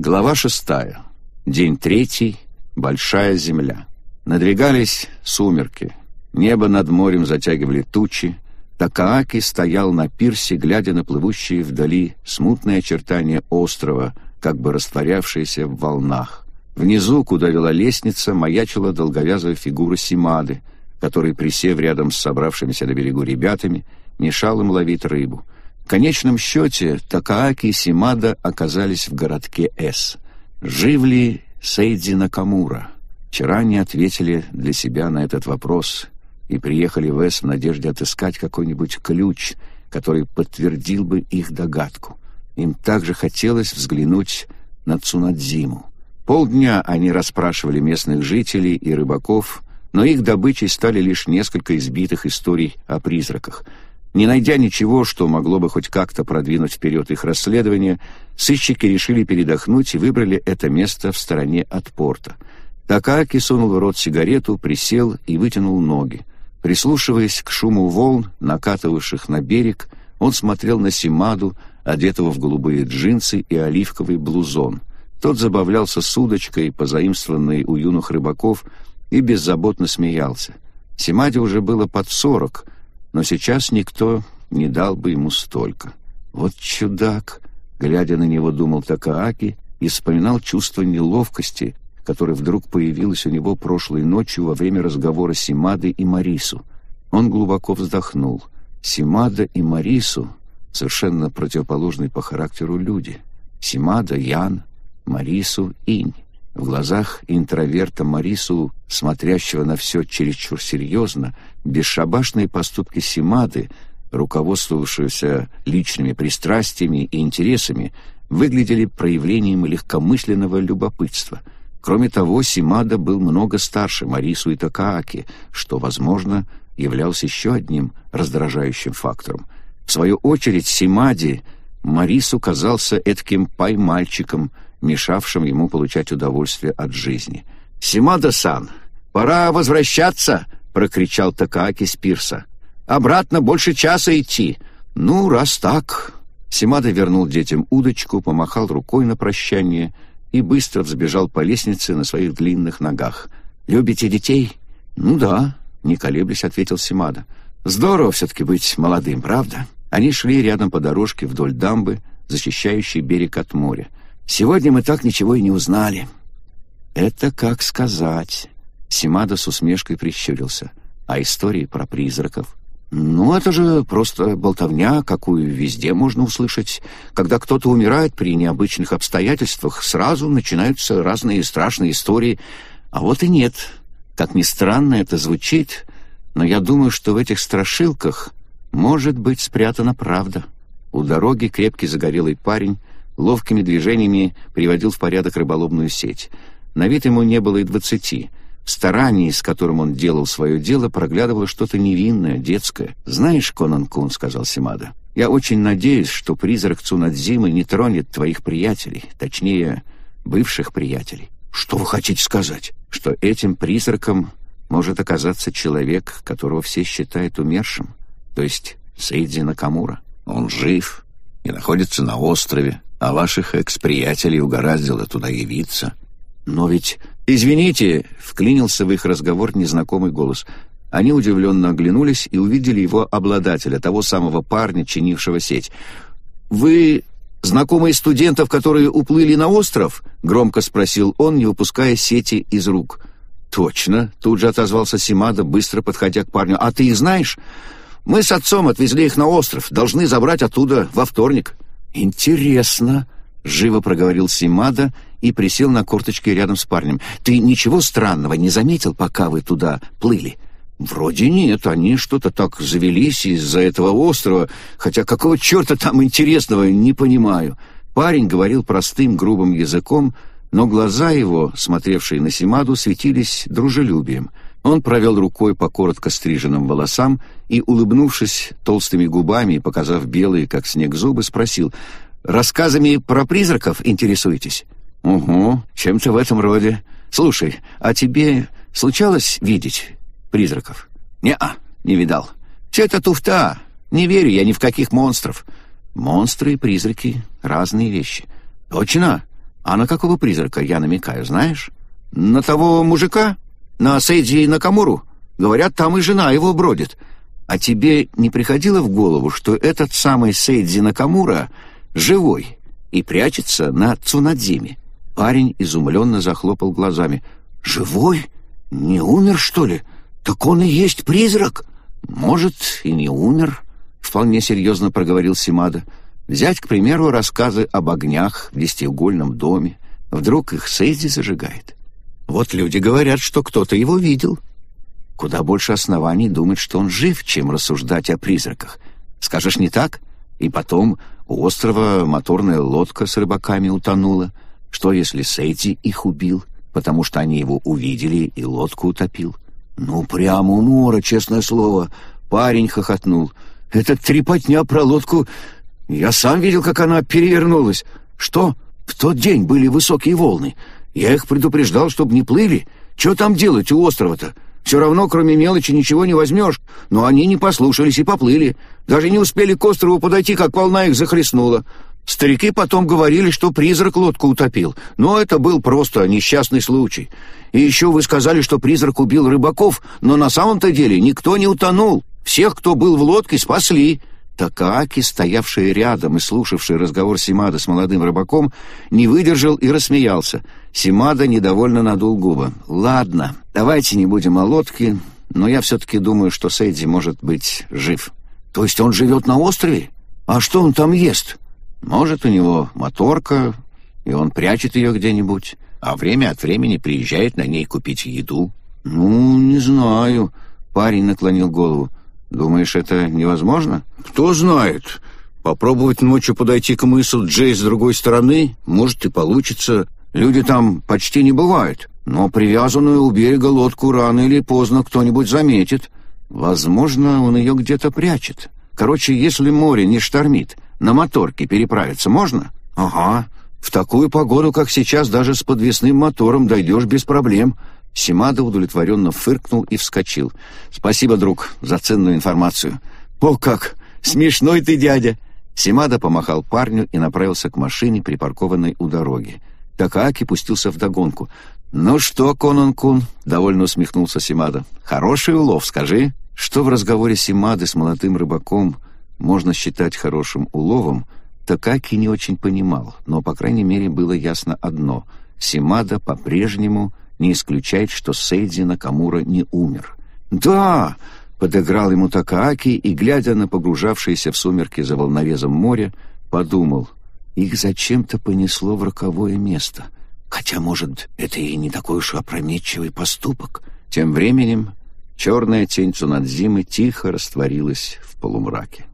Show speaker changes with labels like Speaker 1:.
Speaker 1: Глава шестая. День третий. Большая земля. Надвигались сумерки. Небо над морем затягивали тучи. Такааки стоял на пирсе, глядя на плывущие вдали смутные очертания острова, как бы растворявшиеся в волнах. Внизу, куда вела лестница, маячила долговязая фигура Симады, который, присев рядом с собравшимися на берегу ребятами, мешал им ловить рыбу. В конечном счете Такааки и Симада оказались в городке С. Жив ли Сейдзи Накамура? Вчера они ответили для себя на этот вопрос и приехали в С в надежде отыскать какой-нибудь ключ, который подтвердил бы их догадку. Им также хотелось взглянуть на Цунадзиму. Полдня они расспрашивали местных жителей и рыбаков, но их добычей стали лишь несколько избитых историй о призраках. Не найдя ничего, что могло бы хоть как-то продвинуть вперед их расследование, сыщики решили передохнуть и выбрали это место в стороне от порта. Такаки сунул в рот сигарету, присел и вытянул ноги. Прислушиваясь к шуму волн, накатывавших на берег, он смотрел на Симаду, одетого в голубые джинсы и оливковый блузон. Тот забавлялся с удочкой, позаимствованной у юных рыбаков, и беззаботно смеялся. Симаде уже было под сорок, но сейчас никто не дал бы ему столько. Вот чудак, глядя на него, думал Такааки и вспоминал чувство неловкости, которое вдруг появилось у него прошлой ночью во время разговора с Симадой и Марису. Он глубоко вздохнул. Симада и Марису — совершенно противоположные по характеру люди. Симада — Ян, Марису — инь. В глазах интроверта Марису, смотрящего на все чересчур серьезно, бесшабашные поступки Симады, руководствовавшиеся личными пристрастиями и интересами, выглядели проявлением легкомысленного любопытства. Кроме того, Симада был много старше Марису и Такааки, что, возможно, являлся еще одним раздражающим фактором. В свою очередь, Симаде Марису казался этким пай-мальчиком — мешавшим ему получать удовольствие от жизни. «Симада-сан, пора возвращаться!» — прокричал Такааки с пирса. «Обратно больше часа идти!» «Ну, раз так...» Симада вернул детям удочку, помахал рукой на прощание и быстро взбежал по лестнице на своих длинных ногах. «Любите детей?» «Ну да», — не колеблясь, ответил Симада. «Здорово все-таки быть молодым, правда?» Они шли рядом по дорожке вдоль дамбы, защищающей берег от моря. Сегодня мы так ничего и не узнали». «Это как сказать». Симада с усмешкой прищурился. «А истории про призраков?» «Ну, это же просто болтовня, какую везде можно услышать. Когда кто-то умирает при необычных обстоятельствах, сразу начинаются разные страшные истории. А вот и нет. Как ни странно это звучит, но я думаю, что в этих страшилках может быть спрятана правда». У дороги крепкий загорелый парень ловкими движениями приводил в порядок рыболовную сеть. На вид ему не было и двадцати. В старании, с которым он делал свое дело, проглядывало что-то невинное, детское. «Знаешь, Конан-кун», — сказал Симада, — «я очень надеюсь, что призрак Цунадзимы не тронет твоих приятелей, точнее, бывших приятелей». «Что вы хотите сказать?» «Что этим призраком может оказаться человек, которого все считают умершим, то есть Сейдзи Накамура. Он жив и находится на острове, а ваших экс-приятелей угораздило туда явиться. Но ведь... «Извините!» — вклинился в их разговор незнакомый голос. Они удивленно оглянулись и увидели его обладателя, того самого парня, чинившего сеть. «Вы знакомые студентов, которые уплыли на остров?» — громко спросил он, не выпуская сети из рук. «Точно!» — тут же отозвался Симада, быстро подходя к парню. «А ты их знаешь?» «Мы с отцом отвезли их на остров, должны забрать оттуда во вторник». «Интересно», — живо проговорил Симада и присел на корточки рядом с парнем. «Ты ничего странного не заметил, пока вы туда плыли?» «Вроде нет, они что-то так завелись из-за этого острова, хотя какого черта там интересного, не понимаю». Парень говорил простым, грубым языком, но глаза его, смотревшие на Симаду, светились дружелюбием. Он провел рукой по коротко стриженным волосам и, улыбнувшись толстыми губами и показав белые, как снег, зубы, спросил, «Рассказами про призраков интересуетесь?» «Угу, чем-то в этом роде. Слушай, а тебе случалось видеть призраков?» «Не-а, не видал. Все это туфта. Не верю я ни в каких монстров». «Монстры и призраки — разные вещи». «Точно? А на какого призрака я намекаю, знаешь? На того мужика? На Сейдзи Накамуру? Говорят, там и жена его бродит. А тебе не приходило в голову, что этот самый Сейдзи Накамура живой и прячется на Цунадзиме?» Парень изумленно захлопал глазами. «Живой? Не умер, что ли? Так он и есть призрак!» «Может, и не умер», — вполне серьезно проговорил Симада. «Взять, к примеру, рассказы об огнях в десятиугольном доме. Вдруг их Сейди зажигает. Вот люди говорят, что кто-то его видел. Куда больше оснований думать, что он жив, чем рассуждать о призраках. Скажешь, не так? И потом у острова моторная лодка с рыбаками утонула. Что, если Сейти их убил, потому что они его увидели и лодку утопил?» «Ну, прямо умора, честное слово!» Парень хохотнул. «Это трепотня про лодку. Я сам видел, как она перевернулась. Что? В тот день были высокие волны. Я их предупреждал, чтобы не плыли. Что там делать у острова-то? Все равно, кроме мелочи, ничего не возьмешь. Но они не послушались и поплыли. Даже не успели к острову подойти, как волна их захлестнула. Старики потом говорили, что призрак лодку утопил, но это был просто несчастный случай. И еще вы сказали, что призрак убил рыбаков, но на самом-то деле никто не утонул. Всех, кто был в лодке, спасли. Такааки, стоявший рядом и слушавший разговор Симада с молодым рыбаком, не выдержал и рассмеялся. Симада недовольно надул губы. «Ладно, давайте не будем о лодке, но я все-таки думаю, что Сейдзи может быть жив». «То есть он живет на острове? А что он там ест?» Может, у него моторка, и он прячет ее где-нибудь, а время от времени приезжает на ней купить еду. Ну, не знаю. Парень наклонил голову. Думаешь, это невозможно? Кто знает. Попробовать ночью подойти к мысу Джей с другой стороны, может и получится. Люди там почти не бывают, но привязанную у берега лодку рано или поздно кто-нибудь заметит. Возможно, он ее где-то прячет. Короче, если море не штормит, на моторке переправиться можно? Ага. В такую погоду, как сейчас, даже с подвесным мотором дойдешь без проблем. Симада удовлетворенно фыркнул и вскочил. «Спасибо, друг, за ценную информацию». «О как! Смешной ты дядя!» Симада помахал парню и направился к машине, припаркованной у дороги. Такааки пустился вдогонку. «Ну что, Конан-кун?» — довольно усмехнулся Симада. «Хороший улов, скажи». Что в разговоре Симады с молодым рыбаком можно считать хорошим уловом, Такаки не очень понимал, но, по крайней мере, было ясно одно — Симада по-прежнему не исключает, что Сейдзи Накамура не умер. «Да!» — подыграл ему Такааки и, глядя на погружавшееся в сумерки за волновезом море, подумал, их зачем-то понесло в роковое место. Хотя, может, это и не такой уж опрометчивый поступок. Тем временем черная тень Цунадзимы тихо растворилась в полумраке.